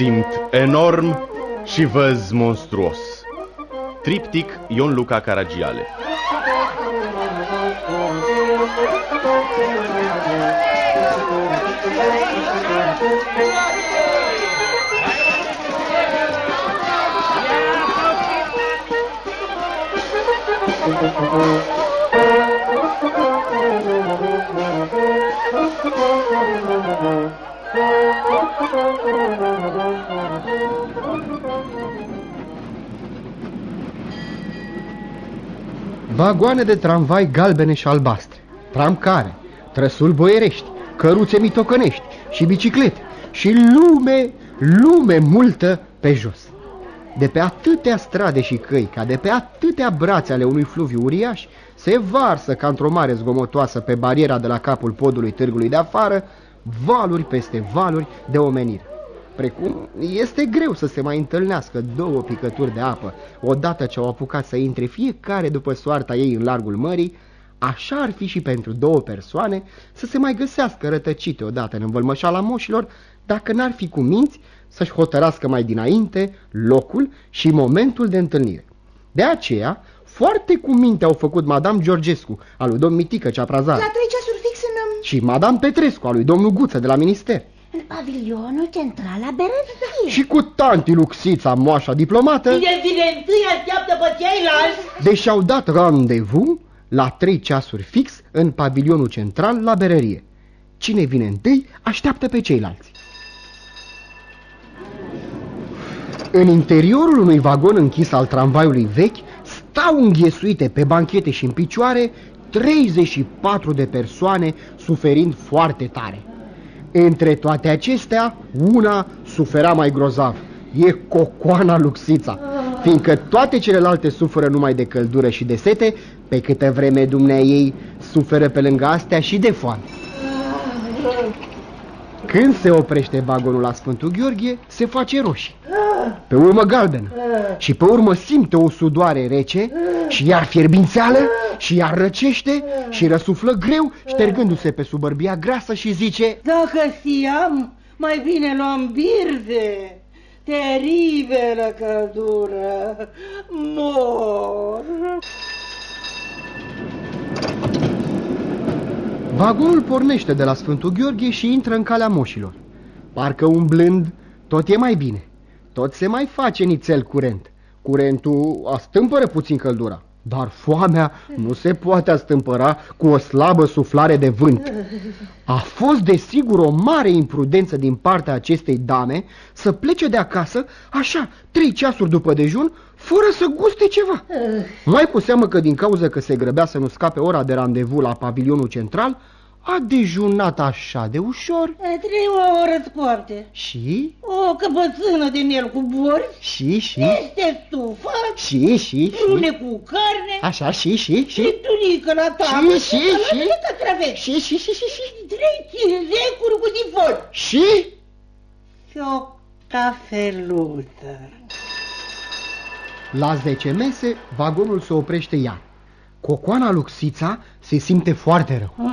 Simt enorm și văz monstruos. Triptic Ion Luca Caragiale Vagoane de tramvai galbene și albastre, tramcare, trăsuri boierești, căruțe mitocănești și biciclete și lume, lume multă pe jos. De pe atâtea strade și căi, ca de pe atâtea brațe ale unui fluviu uriaș, se varsă ca într-o mare zgomotoasă pe bariera de la capul podului târgului de afară, valuri peste valuri de omenire. Precum este greu să se mai întâlnească două picături de apă, odată ce au apucat să intre fiecare după soarta ei în largul mării, așa ar fi și pentru două persoane să se mai găsească rătăcite odată în învălmășala moșilor, dacă n-ar fi cu minți să-și hotărască mai dinainte locul și momentul de întâlnire. De aceea, foarte cu minte au făcut Madame Georgescu, al lui domn Mitică Ceaprazar. La trei ceasuri fix în... um, Și Madame Petrescu, al lui domnul Guță de la minister. În pavilionul central la Berărie. Și cu tanti Luxița, moașa diplomată, Cine vine întâi așteaptă pe ceilalți. deși au dat randevu la trei ceasuri fix în pavilionul central la Berărie. Cine vine întâi așteaptă pe ceilalți. În interiorul unui vagon închis al tramvaiului vechi stau înghesuite pe banchete și în picioare 34 de persoane suferind foarte tare. Între toate acestea, una sufera mai grozav. E cocoana Luxița, fiindcă toate celelalte suferă numai de căldură și de sete, pe câtă vreme dumnea ei suferă pe lângă astea și de foame. Când se oprește vagonul la Sfântul Gheorghe, se face roșie, pe urmă galbenă și pe urmă simte o sudoare rece și iar fierbințeală și iar răcește și răsuflă greu, ștergându-se pe subărbia grasă și zice Dacă știam, mai bine luam birze. Teribilă căldură. Mor. Vagonul pornește de la Sfântul Gheorghe și intră în calea moșilor. Parcă umblând, tot e mai bine. Tot se mai face nițel curent. Curentul astâmpără puțin căldura. Dar foamea nu se poate astâmpăra cu o slabă suflare de vânt. A fost desigur o mare imprudență din partea acestei dame să plece de acasă, așa, trei ceasuri după dejun, fără să guste ceva. Mai cu seamă că din cauza că se grăbea să nu scape ora de randevu la pavilionul central, a dejunat așa de ușor E, Trei ore scoarte. și, O căpățână de miel cu bori. și, și, Este stufat. și, și, Prune și, cu carne. așa, și, și, Și și, tunică la tavă. Și, și, și. La travesi. și, și, și, și, și, Trei chinzecuri cu tifon. și, Și o cafeluță. La 10 mese, vagonul se oprește iar. Cocoana Luxița se simte foarte rău.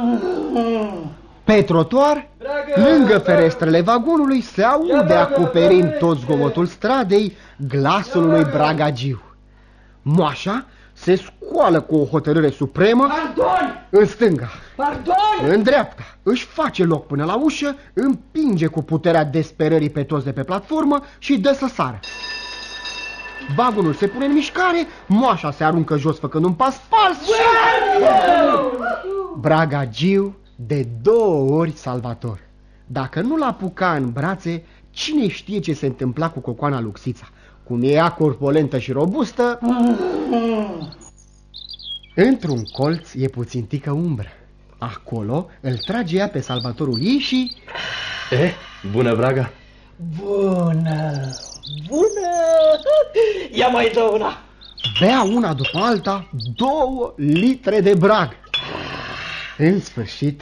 Pe trotuar, lângă ferestrele vagonului, se aude acoperind tot zgomotul stradei glasul unui bragagiu. Moașa se scoală cu o hotărâre supremă Pardon! în stânga, Pardon! în dreapta, își face loc până la ușă, împinge cu puterea desperării pe toți de pe platformă și dă să sară. Vagonul se pune în mișcare, moașa se aruncă jos făcând un pas fals și... Bragagiu de două ori salvator. Dacă nu l-apuca în brațe, cine știe ce se întâmpla cu cocoana Luxița? Cum e ea corpolentă și robustă, într-un colț e puțin tică umbră. Acolo îl trage ea pe salvatorul ei și... Eh, bună, Braga! Bună! Bună! Ia mai dă una! bea una după alta două litre de brag. În sfârșit,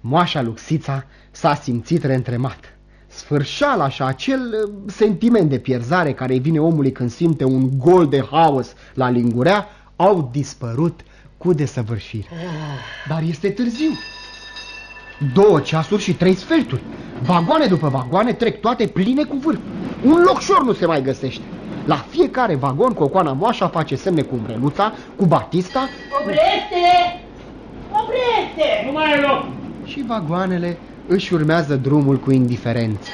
moașa Luxița s-a simțit reîntremat. Sfârșala și acel uh, sentiment de pierzare care vine omului când simte un gol de haos la lingurea au dispărut cu desăvârșire. Dar este târziu. Două ceasuri și trei sferturi. Vagoane după vagoane trec toate pline cu vârf. Un locșor nu se mai găsește. La fiecare vagon, cocoana moașa face semne cu umbreluța, cu batista Oprește! Oprește! Nu mai e loc! și vagoanele își urmează drumul cu indiferență.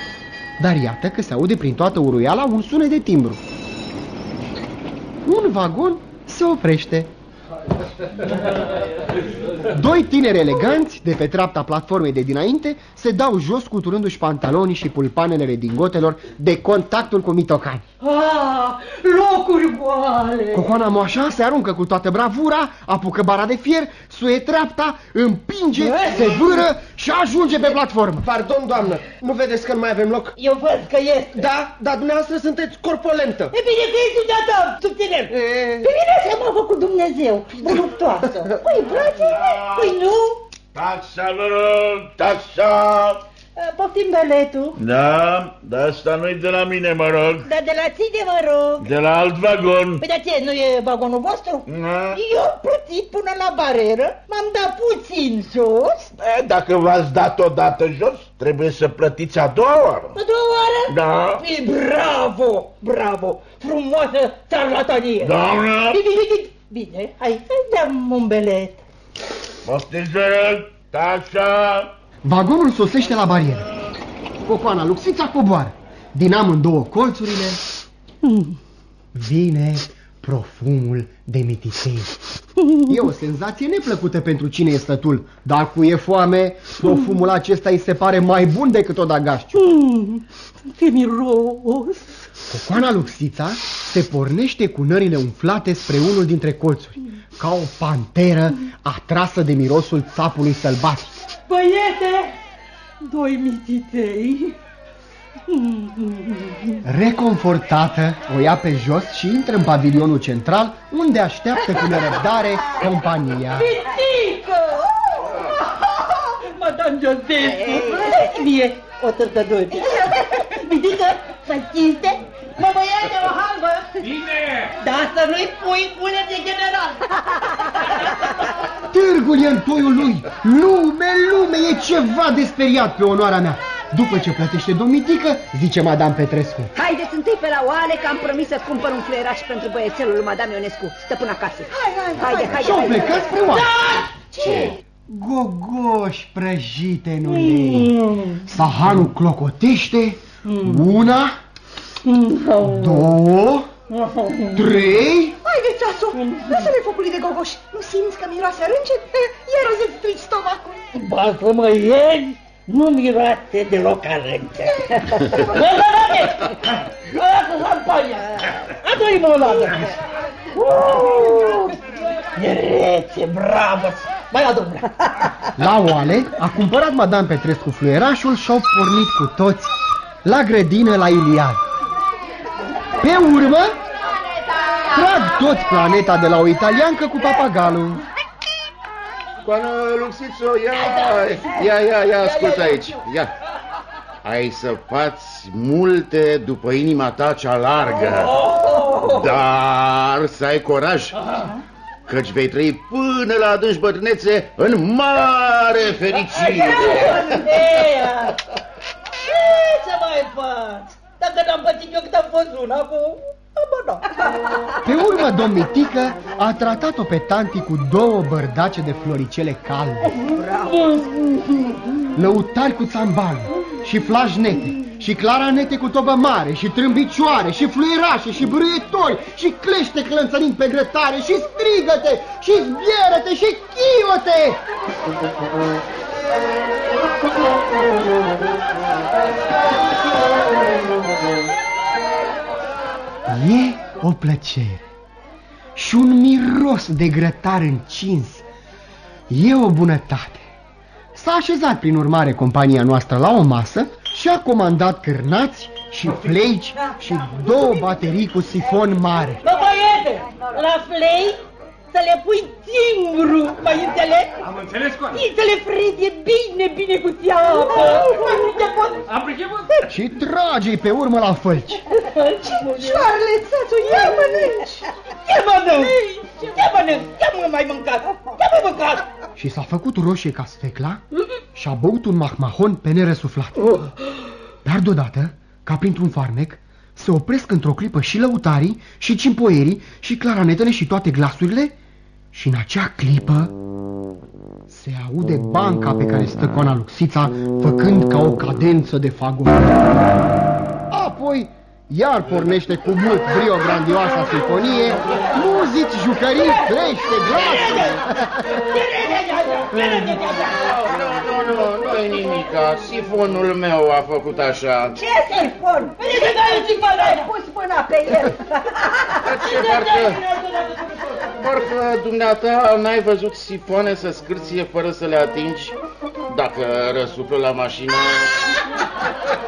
Dar iată că se aude prin toată uruiala un sunet de timbru. Un vagon se oprește. Doi tineri eleganți, de pe treapta platformei de dinainte, se dau jos scuturându-și pantalonii și pulpanele redingotelor de contactul cu mitocani. Ah, locuri goale! Cocoana moașa se aruncă cu toată bravura, apucă bara de fier, suie treapta, împinge, se vâră și ajunge pe platformă. Pardon, doamnă, nu vedeți că nu mai avem loc? Eu văd că este. Da, dar dumneavoastră sunteți corpolentă. E bine că ești dumneata, subținer. E... Pe mine să m-a făcut Dumnezeu, voluptoasă. Păi, frate, Păi nu? Taxa, vă rog, taxa! Poftim baletul. Da, dar asta nu-i de la mine, mă rog. Dar de la ține, mă rog. De la alt vagon. Păi, dar ce, nu e vagonul vostru? Da. Eu am plătit până la barieră, m-am dat puțin jos. E, dacă v-ați dat odată jos, trebuie să plătiți a doua oară. A doua oară? Da. E, bravo, bravo, frumoasă charlatanie. Doamnă, Bine, bine, bine, hai, hai, dăm un belet. poftiți, vă rog, taxa! Vagonul sosește la barieră. Cocoana Luxița coboară. Din amândouă colțurile vine profumul de mititei. E o senzație neplăcută pentru cine e stătul, dar cu e foame, profumul acesta îi se pare mai bun decât o dagașciu. Ce miros. Cocoana Luxița se pornește cu nările umflate spre unul dintre colțuri, ca o panteră atrasă de mirosul țapului sălbatic. Băiete, doi mititei. Reconfortată, o ia pe jos și intră în pavilionul central, unde așteaptă cu nerăbdare compania. Pitică! Madame Joseph, mie o târtăduce. Mitică, să cinste, mă băiate o halbă. Bine! Dar să nu-i pui pune de general. Târgul e în toiul lui, lume, lume, e ceva de speriat pe onoarea mea. După ce plătește domnitică, zice Madame Petrescu. Haideți întâi pe la oale că am promis să cumpăr un fluieraș pentru băiețelul lui Madame Ionescu. Stă până acasă. Hai, hai, Haide, haide, Și-au haide. plecat spre oare. Ce? Gogoși prăjite în ulei. Sahanul clocotește, una, două, trei... Haide, ceasul, lasă-le focului de gogoș. Nu simți că miroase a rânge? Iar o să-ți strici stomacul. Ba să mă ieri, nu miroase deloc a rânce. Bă, bă, bă, Lasă șampania! Adu-i-mă o dată! Uh, E rece, bravo! Mai adu La oale a cumpărat Madame Petrescu fluierașul și au pornit cu toți la grădină la Iliad. Pe urmă, trag toți planeta de la o italiancă cu papagalul. Coana Luxițo, ia, ia, ia, ia, ascultă aici, ia. Ai să faci multe după inima ta cea largă, dar să ai curaj, căci vei trăi până la adânci bătrânețe în mare fericire. Eia! Ce să mai fac? Dacă n-am pățit eu cât am fost una cu... Bă, da. Pe urmă, domnitică a tratat-o pe tanti cu două bărdace de floricele calde. Lăutari cu țambal și flajnete și claranete cu tobă mare și trâmbicioare și fluierașe și brâietori și clește clănțărind pe grătare și strigăte și zbierete și chiote. E o plăcere și un miros de grătar încins. E o bunătate. S-a așezat prin urmare compania noastră la o masă și a comandat cârnați și fleici și două baterii cu sifon mare. Bă, băiete, la flei să le pui timbru, mai înțeles? Am înțeles, Coana. Și să le frige bine, bine cu țeapă. Nu te pot... Am priceput? Și trage pe urmă la fălci. Cioarele, țațu, ia mănânci. Ce mănânc? Ce mănânc? Ce mă mai mâncat? Ce mai mâncat? Și s-a făcut roșie ca sfecla și a băut un mahmahon pe nerăsuflat. Dar deodată, ca printr-un farmec, se opresc într-o clipă și lăutarii, și cimpoierii, și claranetele și toate glasurile și în acea clipă se aude banca pe care stă Coana Luxița făcând ca o cadență de fagot. Apoi iar pornește cu mult brio grandioasa sinfonie, muzici, jucării, crește glasul. Nu, nu, nu, nu e nimica. Sifonul meu a făcut așa. Ce sifon? Ai pus mâna pe el. Ce parcă, parcă dumneata n-ai văzut sifoane să scârție fără să le atingi? Dacă răsuflă la mașină...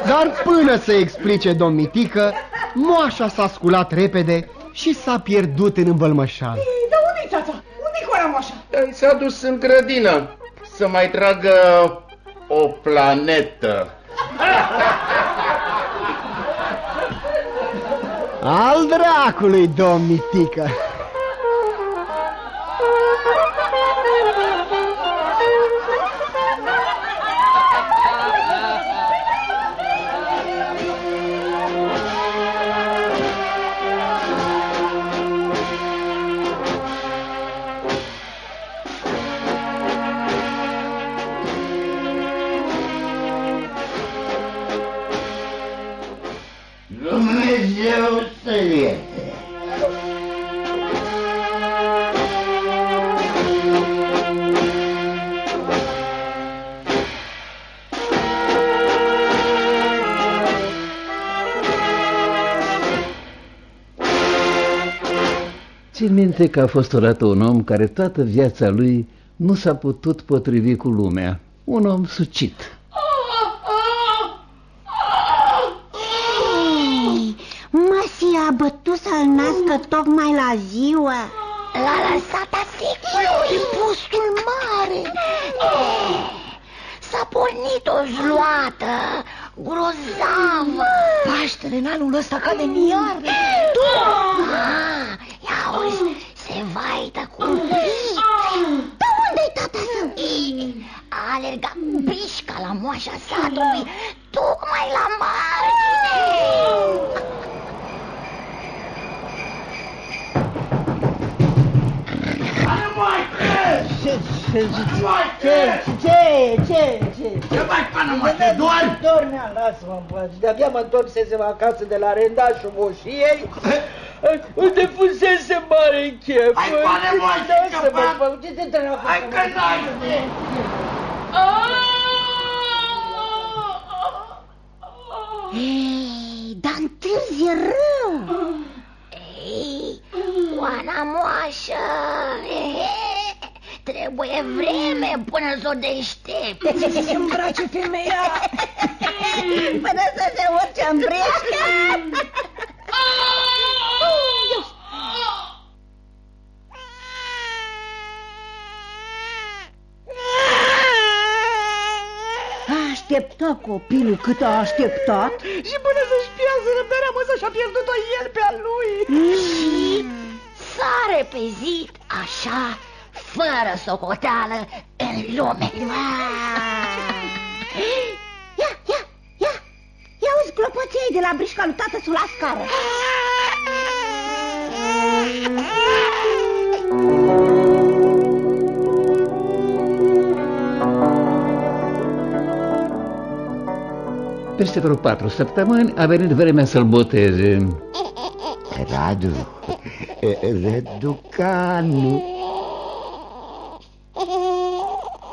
Dar până să explice domn Mitică, moașa s-a sculat repede și s-a pierdut în învălmășal. Ei, Dar unde-i tata? Unde-i Cora moașa? I s-a dus în grădină să mai tragă o planetă. Al dracului, domn Țin minte că a fost odată un om care toată viața lui nu s-a putut potrivi cu lumea. Un om sucit. Măsii a bătut să-l nască tocmai la ziua L-a lăsat asecului pustul mare Eh, S-a pornit o zloată grozavă Paștele în anul ăsta cade în iarnă ah, Ia auzi, se vaită cu Dar unde-i tata său? A alergat cu bișca la moașa satului Tocmai la margine Ce, ce, ce, ce, ce, ce? Ce mai pană, mă, te doar? Dormea, lasă-mă în pace. De-abia mă întorsesem acasă de la rendașul moșiei, unde fusese mare în chef. Hai, pane, mă, și Lasă-mă, căpat. mă, ce te treabă? Hai că n-ai Ei, dar întârzi rău. Ei, Oana moașă. Trebuie vreme până să o deștepți Ce să se îmbrace femeia? Până să se urce în breșcă A așteptat copilul cât a așteptat? Și până să-și piardă răbdarea, mă, și-a pierdut-o el pe a lui. Și s-a repezit așa, fără socoteală, în lume. Ia, ia, ia, ia uzi clopoței de la brișca lui tată sul la scară Peste vreo patru săptămâni a venit vremea să-l boteze. Radu, Răducanu,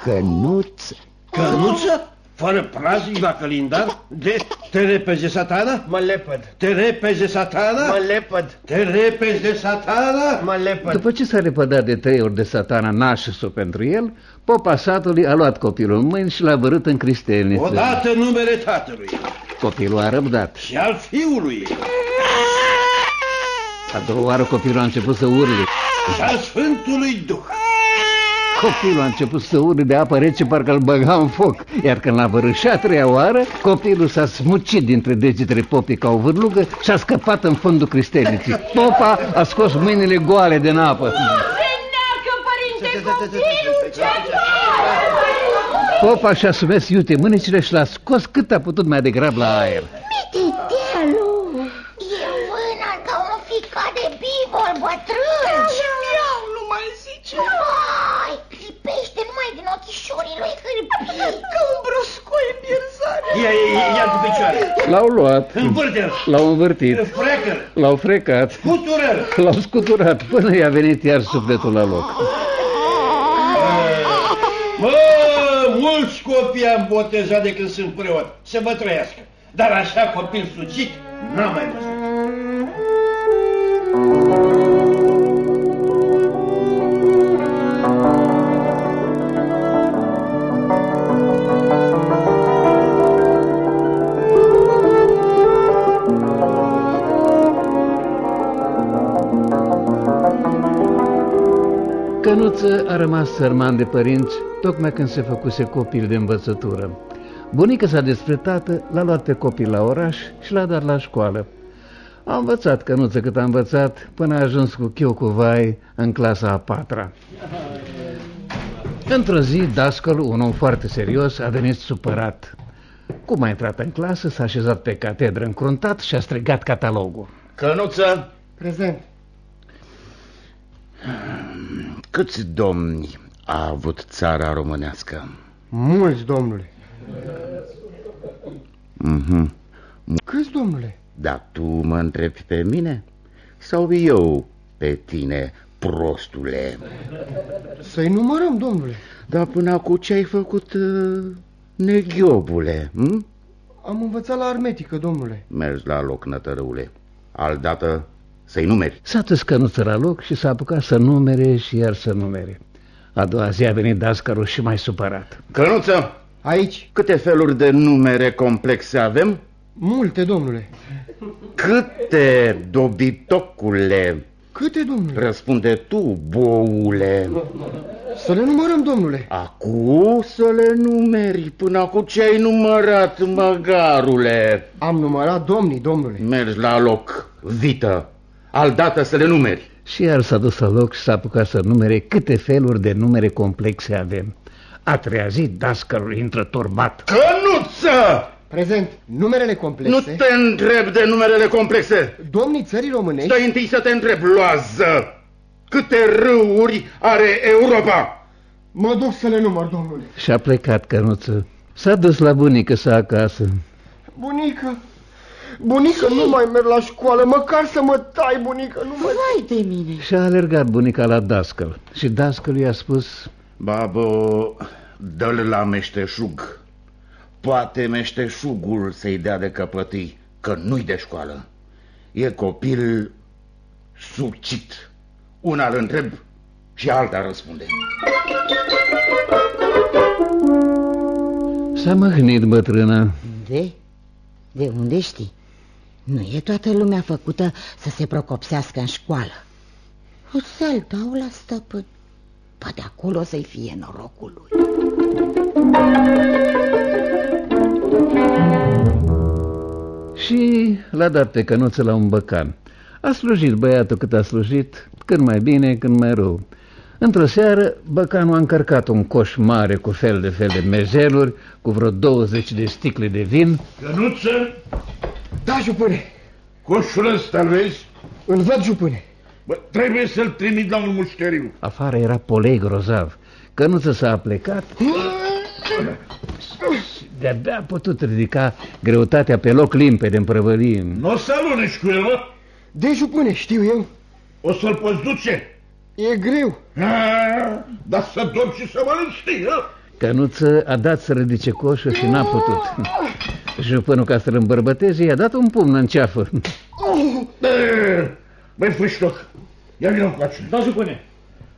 Cănuț, Cănuță? Fără praznic la calendar? De, te repezi satana? Mă lepăd. Te repezi satana? Mă lepăd. Te repezi de satana? Mă lepăd. După ce s-a repădat de trei ori de satana nașul pentru el, popa satului a luat copilul în mâini și l-a vărât în cristelniță. Odată numele tatălui Copilul a răbdat. și al fiului A doua oară copilul a început să urle. și al Sfântului Duh. Copilul a început să urle de apă rece, parcă îl băga în foc. Iar când l-a vărât și a treia oară, copilul s-a smucit dintre degetele popii ca o vârlugă și a scăpat în fundul cristelniții. Popa a scos mâinile goale din apă. Popa și-a sumes iute mânecile și l-a scos cât a putut mai degrabă la aer. Mititelu, L-au luat, Învârte-l! l-au învârtit, Frecă-l! l-au frecat, Scutură-l! l-au scuturat până i-a venit iar sufletul la loc. Mă, mulți copii am botezat de când sunt preot, să mă trăiască. Dar așa copil sucit n-am mai văzut. Cănuță a rămas sărman de părinți tocmai când se făcuse copil de învățătură. Bunica sa despre tată l-a luat pe copil la oraș și l-a dat la școală. A învățat cănuță cât a învățat până a ajuns cu chiu cu vai în clasa a patra. Într-o zi, dascălul, un om foarte serios, a venit supărat. Cum a intrat în clasă, s-a așezat pe catedră încruntat și a strigat catalogul. Cănuță, Prezent. Câți domni a avut țara românească? Mulți, domnule. Mhm. Câți, domnule? Dar tu mă întrebi pe mine? Sau eu pe tine, prostule? Să-i numărăm, domnule. Dar până acum ce ai făcut, uh, neghiobule? Hm? Am învățat la armetică, domnule. Mergi la loc, nătărăule. Aldată să-i numeri. S-a dus cănuță la loc și s-a apucat să numere și iar să numere. A doua zi a venit dascărul și mai supărat. Cănuță, Aici, câte feluri de numere complexe avem? multe, domnule. Câte, dobitocule? Câte, domnule? Răspunde tu, boule. Să le numărăm, domnule. Acu să le numeri. Până acum ce ai numărat, măgarule? Am numărat domnii, domnule. Mergi la loc, vită. Aldată să le numeri. Și iar s-a dus la loc și s-a apucat să numere câte feluri de numere complexe avem. A treia zi, dascărul intră turbat. Cănuță! Prezent. Numerele complexe. Nu te întreb de numerele complexe. Domnii țării românești. Stai întâi să te întreb, loază. Câte râuri are Europa? Mă duc să le număr, domnule. Și a plecat cănuță. S-a dus la bunică sa acasă. Bunică, bunică, nu mai merg la școală, măcar să mă tai, bunică, nu mă... Vai de mine! Și a alergat bunica la dascăl. Și dascălul i-a spus, Babo, dă-l la meșteșug. Poate meșteșugul să-i dea de căpătâi, că nu-i de școală. E copil sucit. Una îl întreb și alta răspunde. s-a măhnit bătrâna. De? De unde știi? Nu e toată lumea făcută să se procopsească în școală. O să-l dau la stăpân. Poate acolo să-i fie norocul lui. Și l-a dat pe cănuță la un băcan. A slujit băiatul cât a slujit, când mai bine, când mai rău. Într-o seară, băcanul a încărcat un coș mare cu fel de fel de mezeluri, cu vreo 20 de sticle de vin. Cănuță, Da, jupâne, coșul ăsta îl vezi? îl văd, jupâne. Bă, trebuie să-l trimit la un mușteriu. Afară era polei grozav. Cănuță s-a plecat. De-abia a putut ridica greutatea pe loc limpede în prăvălie. Nu o să alunești cu el, mă? De jupâne, știu eu. O să-l poți duce. E greu. Ah, Dar să dormi și să mănânci, știi, hă? Cănuță a dat să ridice coșul și n-a putut. Jupânul ca să-l îmbărbăteze i-a dat un pumn în ceafă. Eh, Băi, fâștoc, ia vină cu acela. Da, jupâne.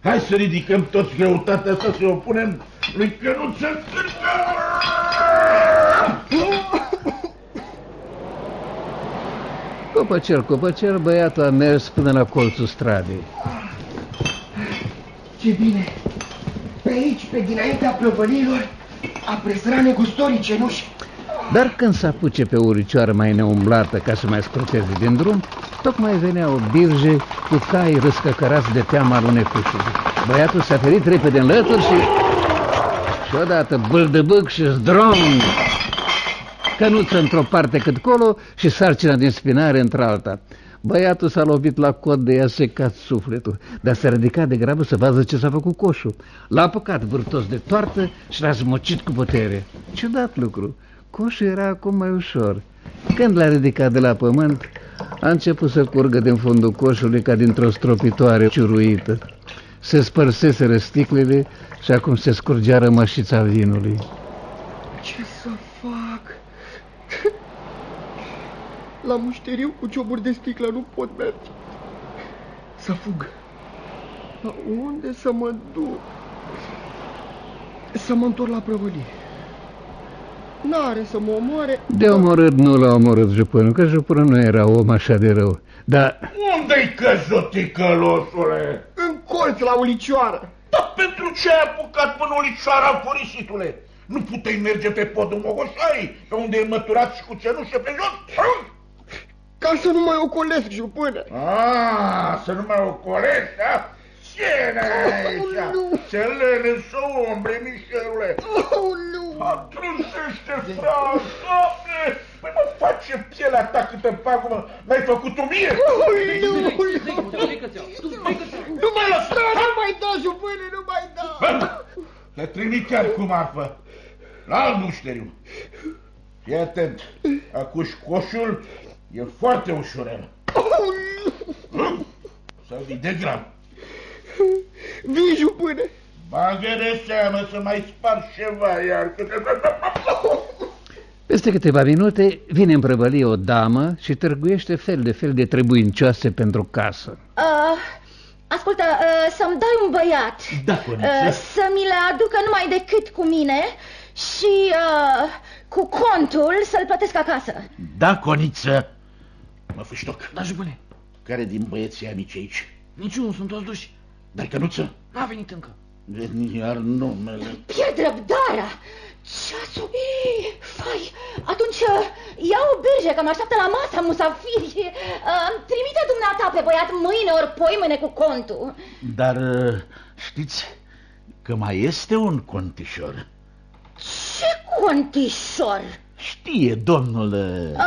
Hai să ridicăm toți greutatea asta să o punem lui Cănuță. Copăcel, copăcel, băiatul a mers până la colțul stradei. Ce bine. Pe aici, pe dinaintea plăvălilor, a presărat negustorii cenuși. Dar când s-a puce pe o uricioară mai neumblată ca să mai scruteze din drum, tocmai venea o birje cu cai răscăcărați de teama alunecușului. Băiatul s-a ferit repede în lături și... Și odată bâldăbâc și zdrong! Cănuță într-o parte cât colo și sarcina din spinare într-alta. Băiatul s-a lovit la cod de i-a secat sufletul, dar s-a ridicat de grabă să vadă ce s-a făcut coșul. L-a apucat vârtos de toartă și l-a smocit cu putere. Ciudat lucru, coșul era acum mai ușor. Când l-a ridicat de la pământ, a început să curgă din fundul coșului ca dintr-o stropitoare ciuruită. Se spărseseră sticlele și acum se scurgea rămășița vinului. Ce să fac? La mușteriu cu cioburi de sticlă nu pot merge. Să fug. Dar unde să mă duc? Să mă întorc la prăvălie. N-are să mă omoare. De omorât nu l-a omorât jupânul, că jupânul nu era om așa de rău. Dar Unde-i căzut, ticălosule? În colț la ulicioară. Dar pentru ce ai apucat până ulicioara furisitule? Nu puteai merge pe podul Mogoșai, pe unde e măturat și cu cenușă pe jos? Ca să nu mai ocolesc, jupână. Ah, să nu mai ocolești, da? Ce n-ai aici? Ce lene să umbre, Mișelule! Oh, nu! Atrânsește, frate, doamne! Păi mă face pielea ta câtă pagubă, m-ai făcut-o mie! Oh, nu, nu! Nu mai da, nu mai da, jupână, nu mai da! Te trimit chiar cu marfă, la alt mușteriu. Fii atent, acuși coșul e foarte ușurel. Să vii de gram. Vii, jupână! Bagă de seamă să mai spar ceva, iar că peste câteva minute vine în prăvălie o damă și târguiește fel de fel de trebuincioase pentru casă. Uh, ascultă, uh, să-mi dai un băiat. Da, uh, să mi le aducă numai decât cu mine și uh, cu contul să-l plătesc acasă. Da, coniță. Mă fâștoc. Da, jupâne. Care din băieții amici aici? Niciunul, sunt toți duși. Dar cănuță? N-a venit încă. Iar numele... Pierd răbdarea. Ceasul... Ii, Fai, atunci uh, ia o birge că mă așteaptă la masa musafiri. Uh, trimite dumneata pe băiat mâine ori poi mâine cu contul. Dar uh, știți că mai este un contișor. Ce contișor? Știe domnul... Uh,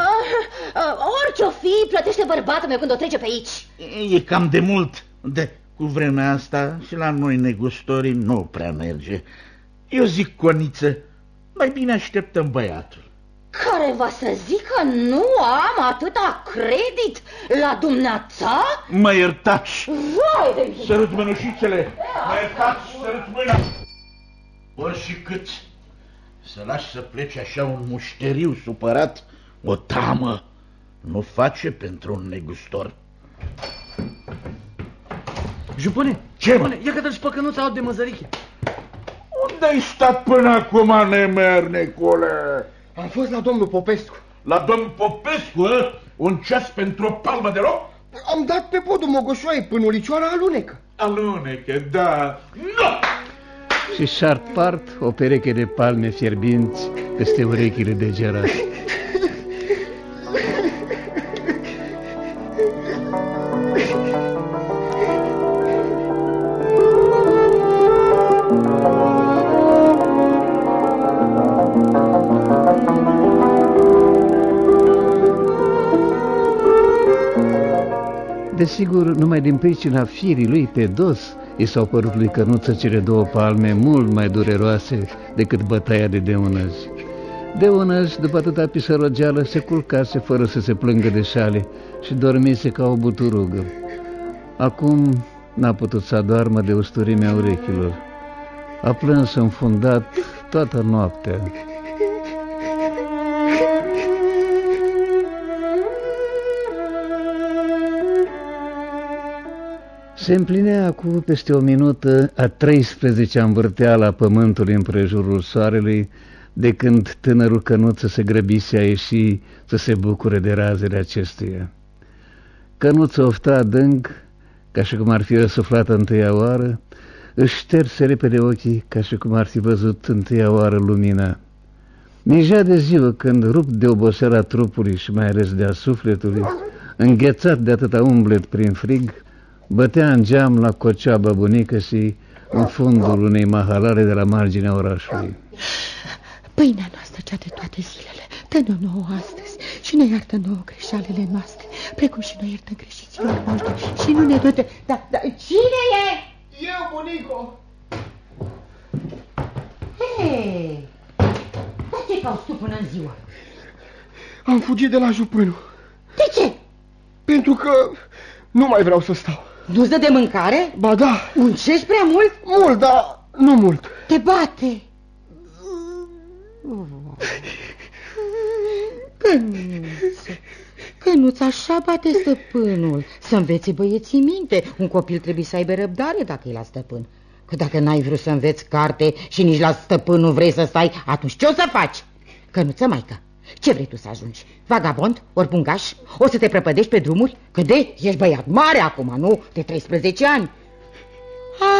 uh, orice o fi, plătește bărbatul meu când o trece pe aici. E cam de mult. De cu vremea asta și la noi negustorii nu prea merge. Eu zic, Coniță, mai bine așteptăm băiatul. Care va să zică nu am atâta credit la dumneata? Mă iertați! Vai de mine! Sărut mânușițele! Mă iertați, sărut mâna! Ori și cât să lași să plece așa un mușteriu supărat, o tamă nu face pentru un negustor. Jupâne, Ce, mă? jupâne, ia că dă-și păcănuța de măzăriche. Unde ai stat până acum, nemernicule? Am fost la domnul Popescu. La domn Popescu, ă? un ceas pentru o palmă de loc? Am dat pe podul Mogoșoai până ulicioara alunecă. Aluneche, da. Nu! Și șarpart o pereche de palme fierbinți peste urechile de gerat. Desigur, numai din pricina firii lui pe dos, i s-au părut lui Cănuță cele două palme mult mai dureroase decât bătaia de deunăzi. Deunăzi, după atâta pisărogeală, se culcase fără să se plângă de șale și dormise ca o buturugă. Acum n-a putut să adoarmă de usturimea urechilor. A plâns înfundat toată noaptea. Se împlinea acum peste o minută a 13-a învârteală a pământului împrejurul soarelui, de când tânărul cănuță se grăbise a ieși să se bucure de razele acestuia. Cănuță ofta adânc, ca și cum ar fi răsuflat întâia oară, își șterse repede ochii, ca și cum ar fi văzut întâia oară lumina. Nijea de ziua când, rupt de oboseala trupului și mai ales de a sufletului, înghețat de atâta umblet prin frig, Bătea în geam la Coceaba bunică și în fundul unei mahalare de la marginea orașului. Pâinea noastră cea de toate zilele, dă-ne nouă astăzi și ne iartă nouă greșalele noastre, precum și noi iertăm greșiților noștri și nu ne toate... Da, da, cine e? Eu, bunico! Hei, dar ce cauți tu până în ziua? Am fugit de la jupânu. De ce? Pentru că nu mai vreau să stau. Nu-ți dă de mâncare? Ba da. Muncești prea mult? Mult, dar nu mult. Te bate. Cănuță, Cănuță, așa bate stăpânul. Să învețe băieții minte. Un copil trebuie să aibă răbdare dacă e la stăpân. Că dacă n-ai vrut să înveți carte și nici la stăpân nu vrei să stai, atunci ce o să faci? Cănuță, maică, ce vrei tu să ajungi? Vagabond? Ori bungaș? O să te prăpădești pe drumuri? Că de, ești băiat mare acum, nu? De 13 ani.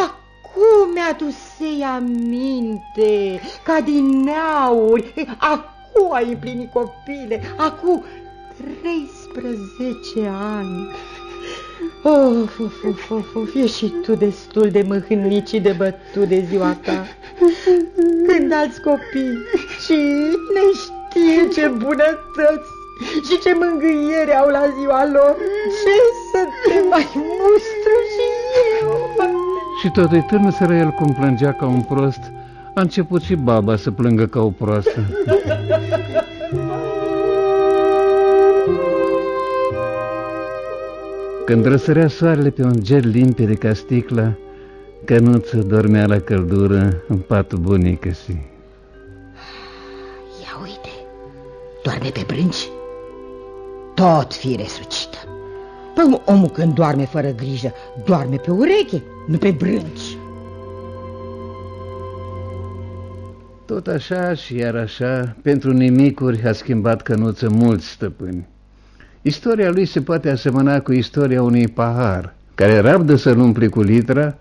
Acum mi-a să aminte, ca din neauri. Acum ai împlinit copile, acum 13 ani. Of, of, of, of, of, ești și tu destul de mâhnit și de bătut de ziua ta. Când alți copii și ne știe ce bunătăți și ce mângâiere au la ziua lor. Ce să te mai mustru și eu? Și tot uitându-se el cum plângea ca un prost, a început și baba să plângă ca o proastă. Când răsărea soarele pe un ger limpede ca sticla, Cănuță dormea la căldură în patul bunică doarme pe brânci, tot fi resucită. Păi omul când doarme fără grijă, doarme pe ureche, nu pe brânci. Tot așa și iar așa, pentru nimicuri a schimbat cănuță mulți stăpâni. Istoria lui se poate asemăna cu istoria unui pahar, care rabdă să-l umple cu litra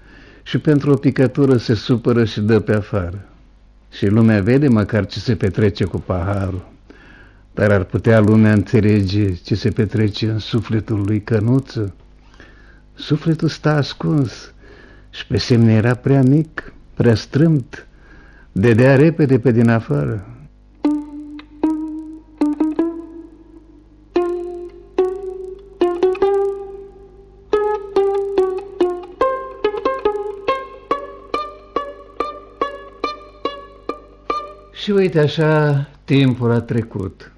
și pentru o picătură se supără și dă pe afară. Și lumea vede măcar ce se petrece cu paharul. Dar ar putea lumea înțelege ce se petrece în sufletul lui Cănuță? Sufletul sta ascuns și pe semne era prea mic, prea strâmt, dedea repede pe din afară. Și uite așa, timpul a trecut.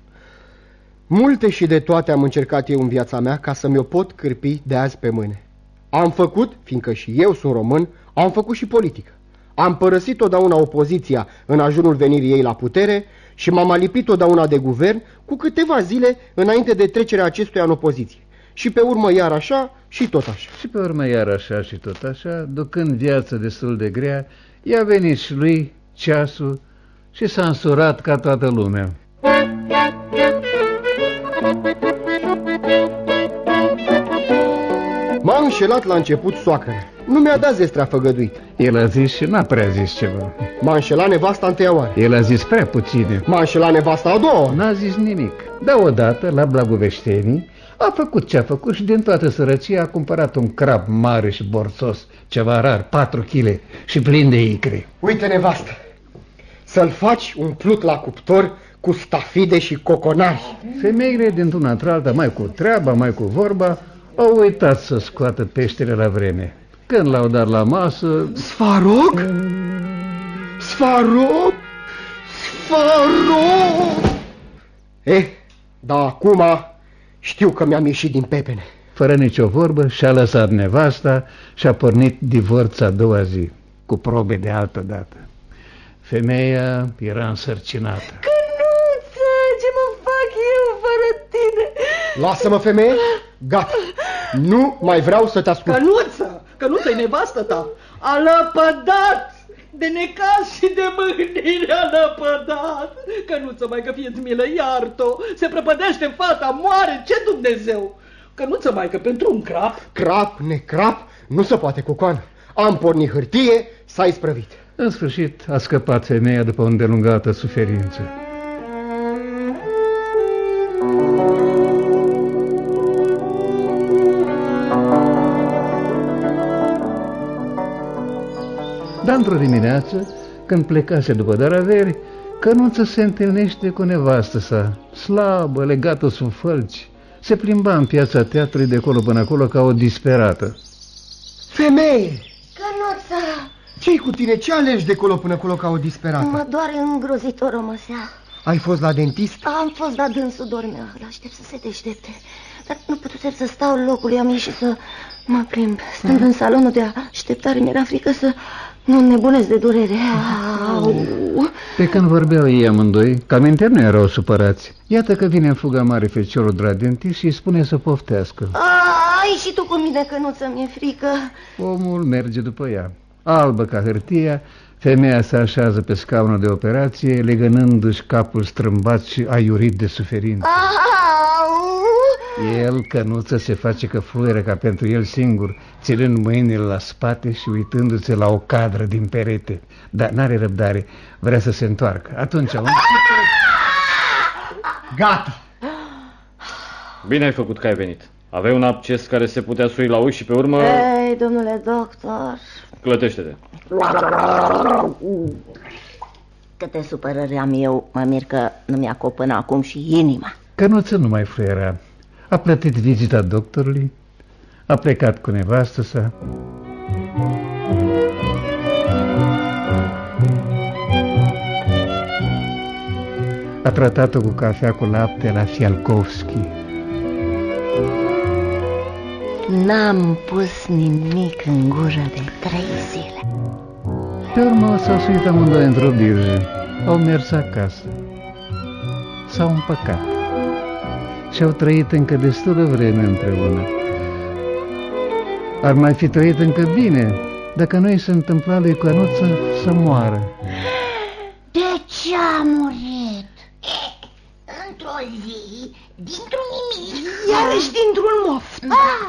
Multe și de toate am încercat eu în viața mea ca să mi-o pot cârpi de azi pe mâine. Am făcut, fiindcă și eu sunt român, am făcut și politică. Am părăsit totdeauna opoziția în ajunul venirii ei la putere și m-am alipit totdeauna de guvern cu câteva zile înainte de trecerea acestuia în opoziție. Și pe urmă iar așa și tot așa. Și pe urmă iar așa și tot așa, ducând viața destul de grea, i-a venit și lui ceasul și s-a însurat ca toată lumea. M-a înșelat la început soacră. Nu mi-a dat zestrea făgăduit. El a zis și n-a prea zis ceva. M-a înșelat nevasta întâia oară. El a zis prea puține. M-a înșelat nevasta a doua N-a zis nimic. Dar odată, la Blagoveștenii, a făcut ce a făcut și din toată sărăcia a cumpărat un crab mare și borțos, ceva rar, patru kg și plin de icre. Uite nevastă, să-l faci umplut la cuptor cu stafide și coconari. Femeile dintr-una într-alta, mai cu treaba, mai cu vorba, au uitat să scoată peștele la vreme. Când l-au dat la masă... Sfaroc? Sfaroc? Sfaroc? Eh, dar acum știu că mi-am ieșit din pepene. Fără nicio vorbă și-a lăsat nevasta și a pornit divorț a doua zi, cu probe de altă dată. Femeia era însărcinată. Cănuță, ce mă fac eu fără tine? Lasă-mă, femeie, gata. Nu mai vreau să te ascult. Cănuță, cănuță-i nevastă ta. A lăpădat! De necaz și de mâhnire a lăpădat. Cănuță, mai că fie milă, iartă Se prăpădește în fata, moare, ce Dumnezeu? Cănuță, mai că pentru un crap... Crap, necrap, nu se poate cu coană. Am pornit hârtie, s-a isprăvit. În sfârșit a scăpat femeia după o îndelungată suferință. Dar într-o dimineață, când plecase după daraveri, Cănuță se întâlnește cu nevastă sa, slabă, legată sub fălci. Se plimba în piața teatrului de acolo până acolo ca o disperată. Femeie! Cănuța! Ce-i cu tine? Ce alegi de acolo până acolo ca o disperată? Mă doare îngrozitor, măsea. Ai fost la dentist? Am fost, dar dânsul dormea. Îl aștept să se deștepte. Dar nu puteam să stau locului, am ieșit să mă plimb. Stând în salonul de așteptare, mi-era frică să nu nebunesc de durere. Au. Pe când vorbeau ei amândoi, cam nu erau supărați. Iată că vine în fuga mare feciorul de la dentist și îi spune să poftească. Ai și tu cu mine că nu ți-mi e frică. Omul merge după ea. Albă ca hârtia, femeia se așează pe scaunul de operație, legănându-și capul strâmbat și aiurit de suferință. Au. El, cănuță, se face că fluieră ca pentru el singur, ținând mâinile la spate și uitându-se la o cadră din perete. Dar n-are răbdare, vrea să se întoarcă. Atunci... Un... Gata! Bine ai făcut că ai venit. Aveai un absces care se putea sui la uși și pe urmă... Ei, domnule doctor... Clătește-te. Câte supărări am eu, mă mir că nu mi-a până acum și inima. Cănuță nu mai fluiera. A plătit vizita doctorului, a plecat cu nevastă sa. A tratat-o cu cafea cu lapte la Fialkovski. N-am pus nimic în gură de trei zile. Pe urmă s-au suit amândoi într-o birjă. Au mers acasă. S-au împăcat. Și-au trăit încă destulă vreme împreună. Ar mai fi trăit încă bine dacă nu i se întâmpla lui Cănuță să moară. De ce a murit? Într-o zi, dintr-un nimic. Iarăși dintr-un moft. Ah,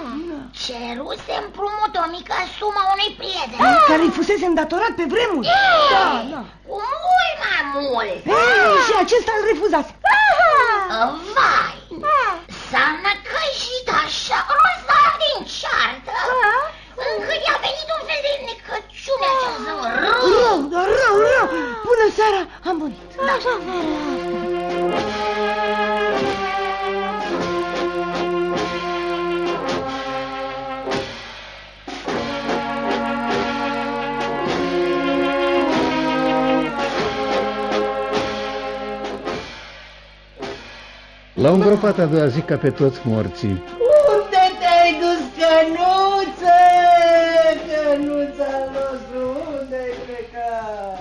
ceruse împrumut o mică sumă unui prieten. Ah, care îi fusese îndatorat pe vremuri. Da, da. Cu mult mai mult. Ei, și acesta îl refuzase. Vai, s-a năcăjit așa grozav din ceartă, încât i-a venit un fel de necăciune acest rău. Rău, da, rău, rău. Bună seara, am murit. Da. L-au îngropat a doua zi ca pe toți morții. Unde te-ai dus, cănuță? Cănuța nostru, unde ai plecat?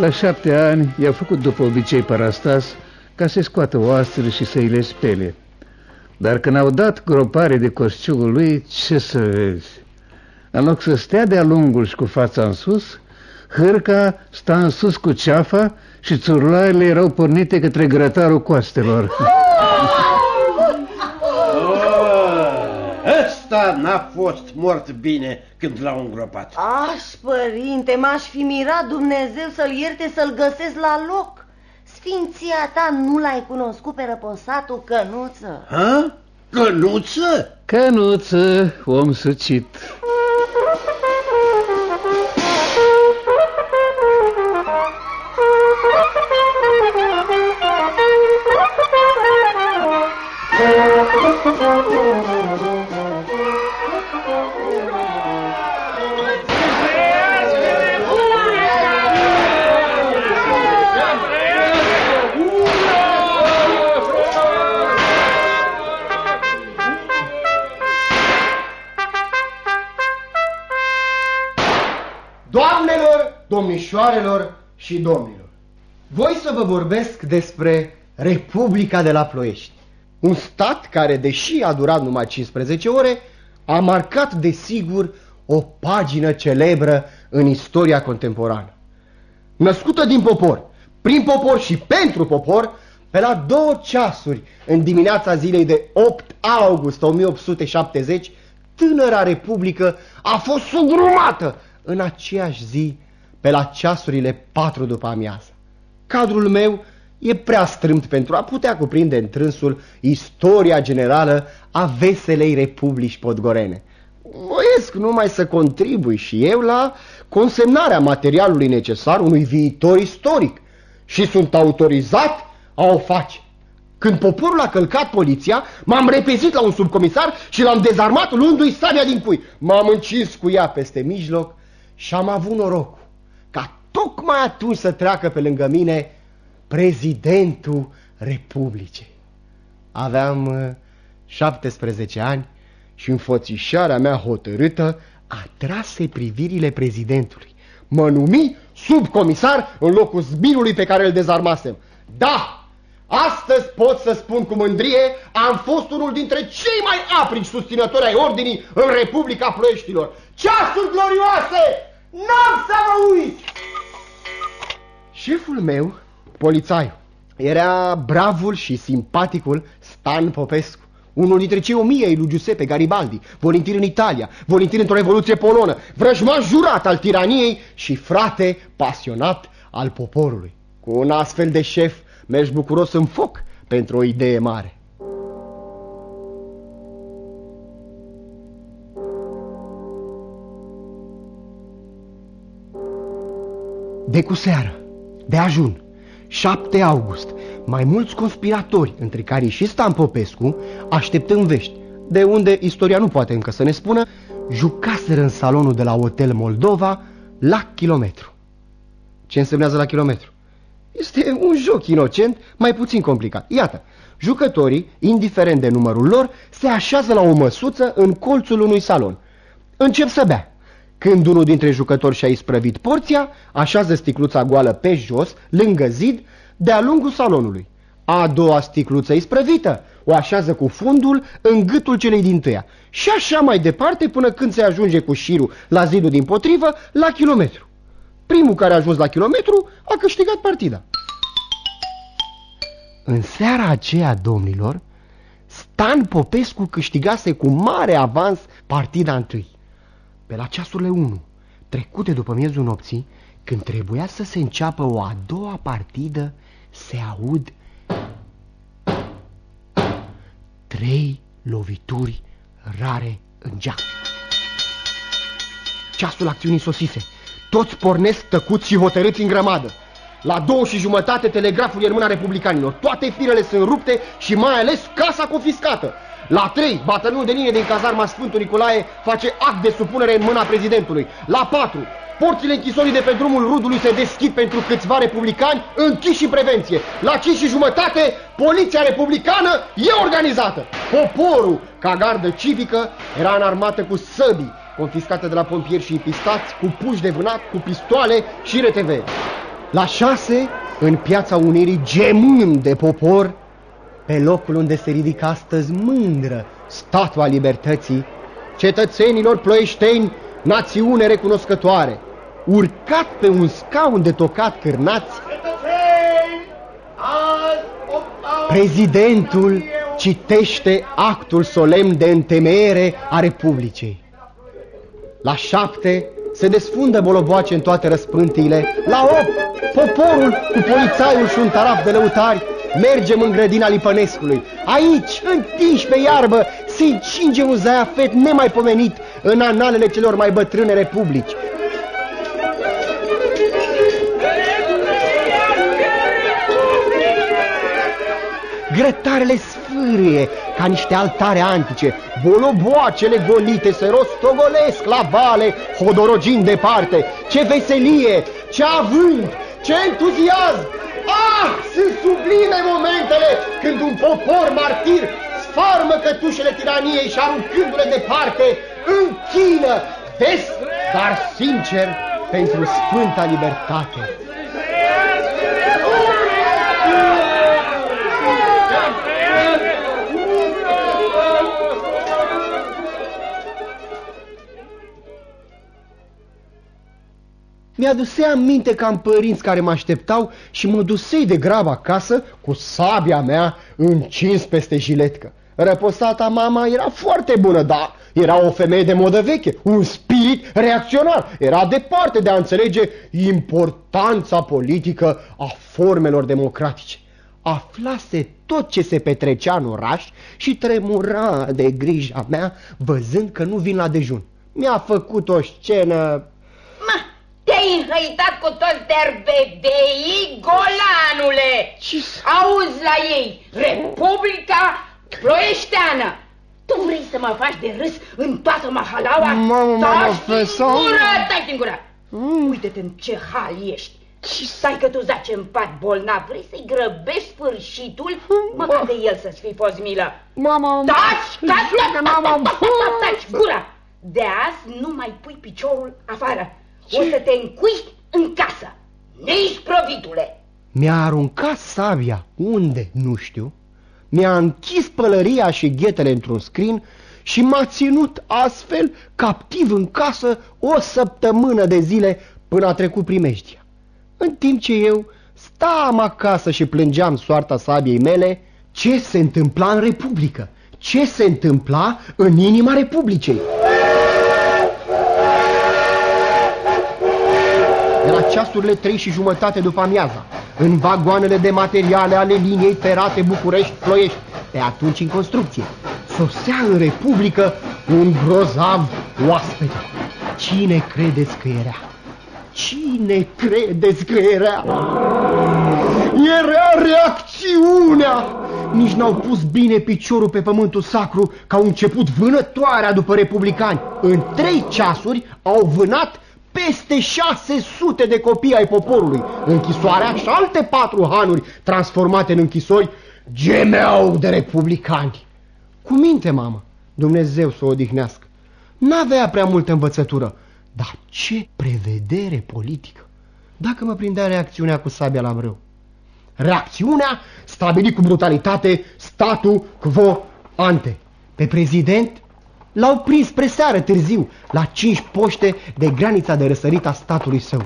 La șapte ani i-a făcut după obicei parastas ca să scoată oastrele și să-i le spele. Dar când au dat gropare de cosciugul lui, ce să vezi? În loc să stea de-a lungul și cu fața în sus, hârca sta în sus cu ceafa și țurloaiele erau pornite către grătarul coastelor. Ăsta n-a fost mort bine când l-au îngropat. Aș, părinte, m-aș fi mirat Dumnezeu să-l ierte să-l găsesc la loc. Sfinția ta nu l-ai cunoscut pe răposatul Cănuță? Ha? Cănuță? Cănuță, om sucit. Doamnelor, domnișoarelor și domnilor, voi să vă vorbesc despre Republica de la Ploiești. Un stat care, deși a durat numai 15 ore, a marcat desigur o pagină celebră în istoria contemporană. Născută din popor, prin popor și pentru popor, pe la două ceasuri, în dimineața zilei de 8 august 1870, tânăra republică a fost sugrumată în aceeași zi, pe la ceasurile 4 după amiază. Cadrul meu e prea strâmt pentru a putea cuprinde în trânsul istoria generală a veselei republici podgorene. Voiesc numai să contribui și eu la consemnarea materialului necesar unui viitor istoric și sunt autorizat a o face. Când poporul a călcat poliția, m-am repezit la un subcomisar și l-am dezarmat luându-i sabia din cui. M-am încins cu ea peste mijloc și am avut norocul ca tocmai atunci să treacă pe lângă mine prezidentul Republicii. Aveam uh, 17 ani și înfățișarea mea hotărâtă atrase privirile prezidentului. Mă numi subcomisar în locul zbirului pe care îl dezarmasem. Da, astăzi pot să spun cu mândrie, am fost unul dintre cei mai aprici susținători ai ordinii în Republica Ploieștilor. Ceasuri glorioase! N-am să vă uit! Șeful meu, polițaiul, era bravul și simpaticul Stan Popescu, unul dintre cei o mie ai lui Giuseppe Garibaldi, volintir în Italia, volintir într-o revoluție polonă, vrăjmaș jurat al tiraniei și frate pasionat al poporului. Cu un astfel de șef mergi bucuros în foc pentru o idee mare. De cu seară, de ajun, 7 august, mai mulți conspiratori, între care și Stan Popescu, așteptând vești, de unde istoria nu poate încă să ne spună, jucaseră în salonul de la Hotel Moldova la kilometru. Ce însemnează la kilometru? Este un joc inocent, mai puțin complicat. Iată, jucătorii, indiferent de numărul lor, se așează la o măsuță în colțul unui salon. Încep să bea. Când unul dintre jucători și-a isprăvit porția, așează sticluța goală pe jos, lângă zid, de-a lungul salonului. A doua sticluță isprăvită o așează cu fundul în gâtul celei din tâia. Și așa mai departe până când se ajunge cu șirul la zidul din potrivă la kilometru. Primul care a ajuns la kilometru a câștigat partida. În seara aceea, domnilor, Stan Popescu câștigase cu mare avans partida întâi. Pe la ceasurile 1, trecute după miezul nopții, când trebuia să se înceapă o a doua partidă, se aud trei lovituri rare în geam. Ceasul acțiunii sosise. Toți pornesc tăcuți și hotărâți în grămadă. La două și jumătate telegraful e în mâna republicanilor. Toate firele sunt rupte și mai ales casa confiscată. La 3, batalionul de linie din cazarma Sfântul Nicolae face act de supunere în mâna prezidentului. La 4, porțile închisorii de pe drumul Rudului se deschid pentru câțiva republicani închiși în prevenție. La 5 și jumătate, poliția republicană e organizată. Poporul, ca gardă civică, era înarmată cu săbii, confiscate de la pompieri și pistați, cu puși de vânat, cu pistoale și RTV. La 6, în piața Unirii, gemând de popor, pe locul unde se ridică astăzi mândră statua libertății, cetățenilor ploieșteni, națiune recunoscătoare, urcat pe un scaun de tocat cârnați, prezidentul citește actul solemn de întemeiere a Republicii. La șapte se desfundă boloboace în toate răspântiile. La opt, poporul cu polițaiul și un taraf de lăutari mergem în grădina Lipănescului. Aici, întinși pe iarbă, se încinge un zaiafet nemaipomenit în analele celor mai bătrâne republici. Grătarele sfârie ca niște altare antice, boloboacele golite se rostogolesc la vale, hodorogind departe. Ce veselie, ce avânt, ce entuziasm! Ah, sunt sublime momentele când un popor martir sfarmă cătușele tiraniei și aruncându-le departe, închină, des, dar sincer, pentru sfânta libertate. Mi-aduse aminte că am părinți care mă așteptau și mă dusei de grab acasă cu sabia mea încins peste jiletcă. Răposata mama era foarte bună, dar era o femeie de modă veche, un spirit reacționar. Era departe de a înțelege importanța politică a formelor democratice. Aflase tot ce se petrecea în oraș și tremura de grija mea văzând că nu vin la dejun. Mi-a făcut o scenă te-ai înhăitat cu toți derbedeii, golanule! Ce? Auzi la ei, Republica Ploieșteană! Tu vrei să mă faci de râs în toată mahalaua? Mamă, mamă, Taci din gură, taci din gură! Mm. Uite-te în ce hal ești. Și stai că tu zace în pat bolnav, vrei să-i grăbești sfârșitul? Măcar de el să-ți fi fost milă. Mama... Taci, taci, taci, mama... taci, gura! De azi nu mai pui piciorul afară. O să te încui în casă. Neisprăvitule! Mi-a aruncat sabia. Unde? Nu știu. Mi-a închis pălăria și ghetele într-un scrin și m-a ținut astfel captiv în casă o săptămână de zile până a trecut primejdia. În timp ce eu stam acasă și plângeam soarta sabiei mele, ce se întâmpla în Republică? Ce se întâmpla în inima Republicei? Ceasurile trei și jumătate după amiaza, în vagoanele de materiale ale liniei ferate București-Ploiești, pe atunci în construcție. Sosea în Republică un grozav oaspete. Cine credeți că era? Cine credeți că era? Era reacțiunea! Nici n-au pus bine piciorul pe pământul sacru că au început vânătoarea după republicani. În trei ceasuri au vânat peste 600 de copii ai poporului. Închisoarea și alte patru hanuri transformate în închisori gemeau de republicani. Cu minte, mamă, Dumnezeu să o odihnească. N-avea prea multă învățătură, dar ce prevedere politică! Dacă mă prindea reacțiunea cu sabia la brâu. Reacțiunea stabilit cu brutalitate statul quo ante. Pe prezident l-au prins spre seară târziu, la cinci poște de granița de răsărit a statului său.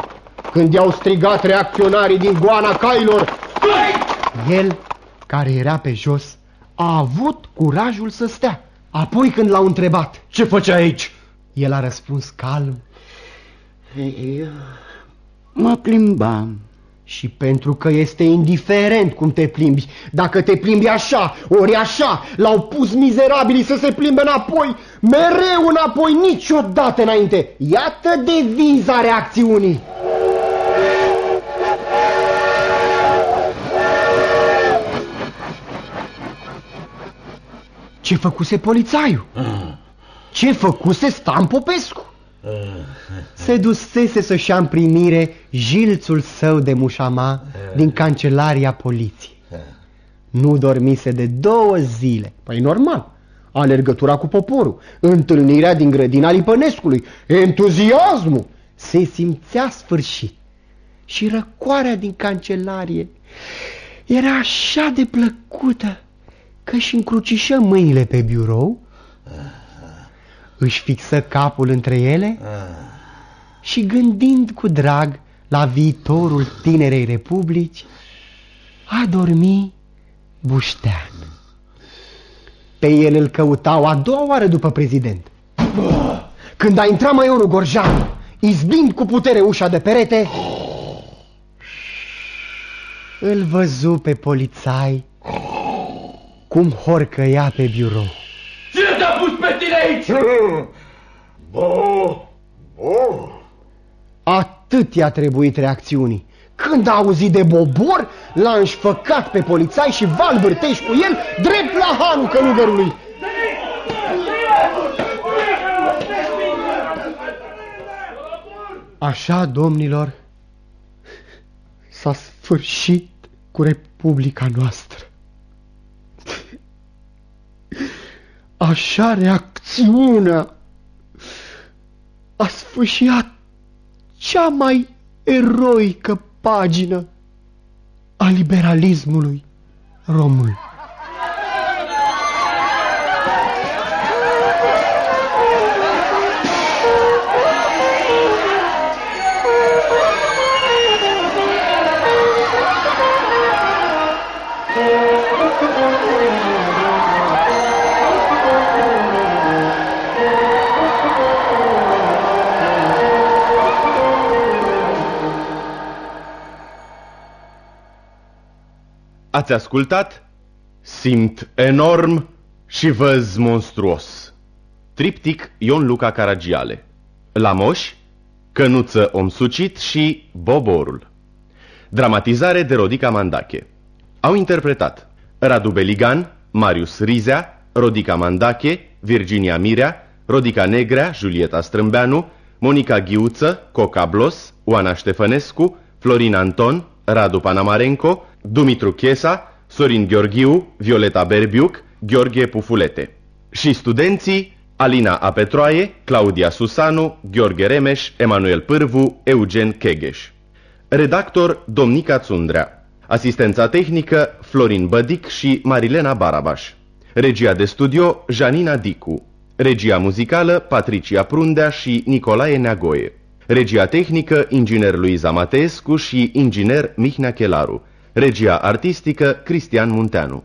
Când i-au strigat reacționarii din goana cailor, el, care era pe jos, a avut curajul să stea. Apoi când l-au întrebat, Ce făcea aici? El a răspuns calm. Eu mă plimbam. Și pentru că este indiferent cum te plimbi, dacă te plimbi așa, ori așa, l-au pus mizerabilii să se plimbe înapoi, mereu înapoi, niciodată înainte. Iată deviza reacțiunii. Ce făcuse polițaiul? Ce făcuse Stan Popescu? Se dusese să-și ia în primire jilțul său de mușama din cancelaria poliției. Nu dormise de două zile. Păi normal. Alergătura cu poporul, întâlnirea din grădina Lipănescului, entuziasmul. Se simțea sfârșit. Și răcoarea din cancelarie era așa de plăcută că și încrucișă mâinile pe birou, își fixă capul între ele și gândind cu drag la viitorul tinerei republici, a dormi buștean. Pe el îl căutau a doua oară după prezident. Când a intrat maiorul Gorjan, izbind cu putere ușa de perete, îl văzu pe polițai cum horcăia pe birou. Cine te-a pus pe tine aici? Bo, bo. Atât i-a trebuit reacțiunii. Când a auzit de Bobor, l-a înșfăcat pe polițai și val vârteș cu el drept la hanul călugărului. Așa, domnilor, s-a sfârșit cu Republica noastră. Așa reacțiunea a sfâșiat cea mai eroică pagină a liberalismului român. Ați ascultat? Simt enorm și văz monstruos. Triptic Ion Luca Caragiale. La moș, Cănuță Omsucit și Boborul. Dramatizare de Rodica Mandache. Au interpretat Radu Beligan, Marius Rizea, Rodica Mandache, Virginia Mirea, Rodica Negrea, Julieta Strâmbeanu, Monica Ghiuță, Coca Blos, Oana Ștefănescu, Florin Anton, Radu Panamarenco, Dumitru Chesa, Sorin Gheorghiu, Violeta Berbiuc, Gheorghe Pufulete. Și studenții Alina Apetroaie, Claudia Susanu, Gheorghe Remeș, Emanuel Pârvu, Eugen Chegeș. Redactor Domnica Țundrea. Asistența tehnică Florin Bădic și Marilena Barabaș. Regia de studio Janina Dicu. Regia muzicală Patricia Prundea și Nicolae Neagoie. Regia tehnică inginer Luiza Mateescu și inginer Mihnea Chelaru. Regia artistică Cristian Munteanu.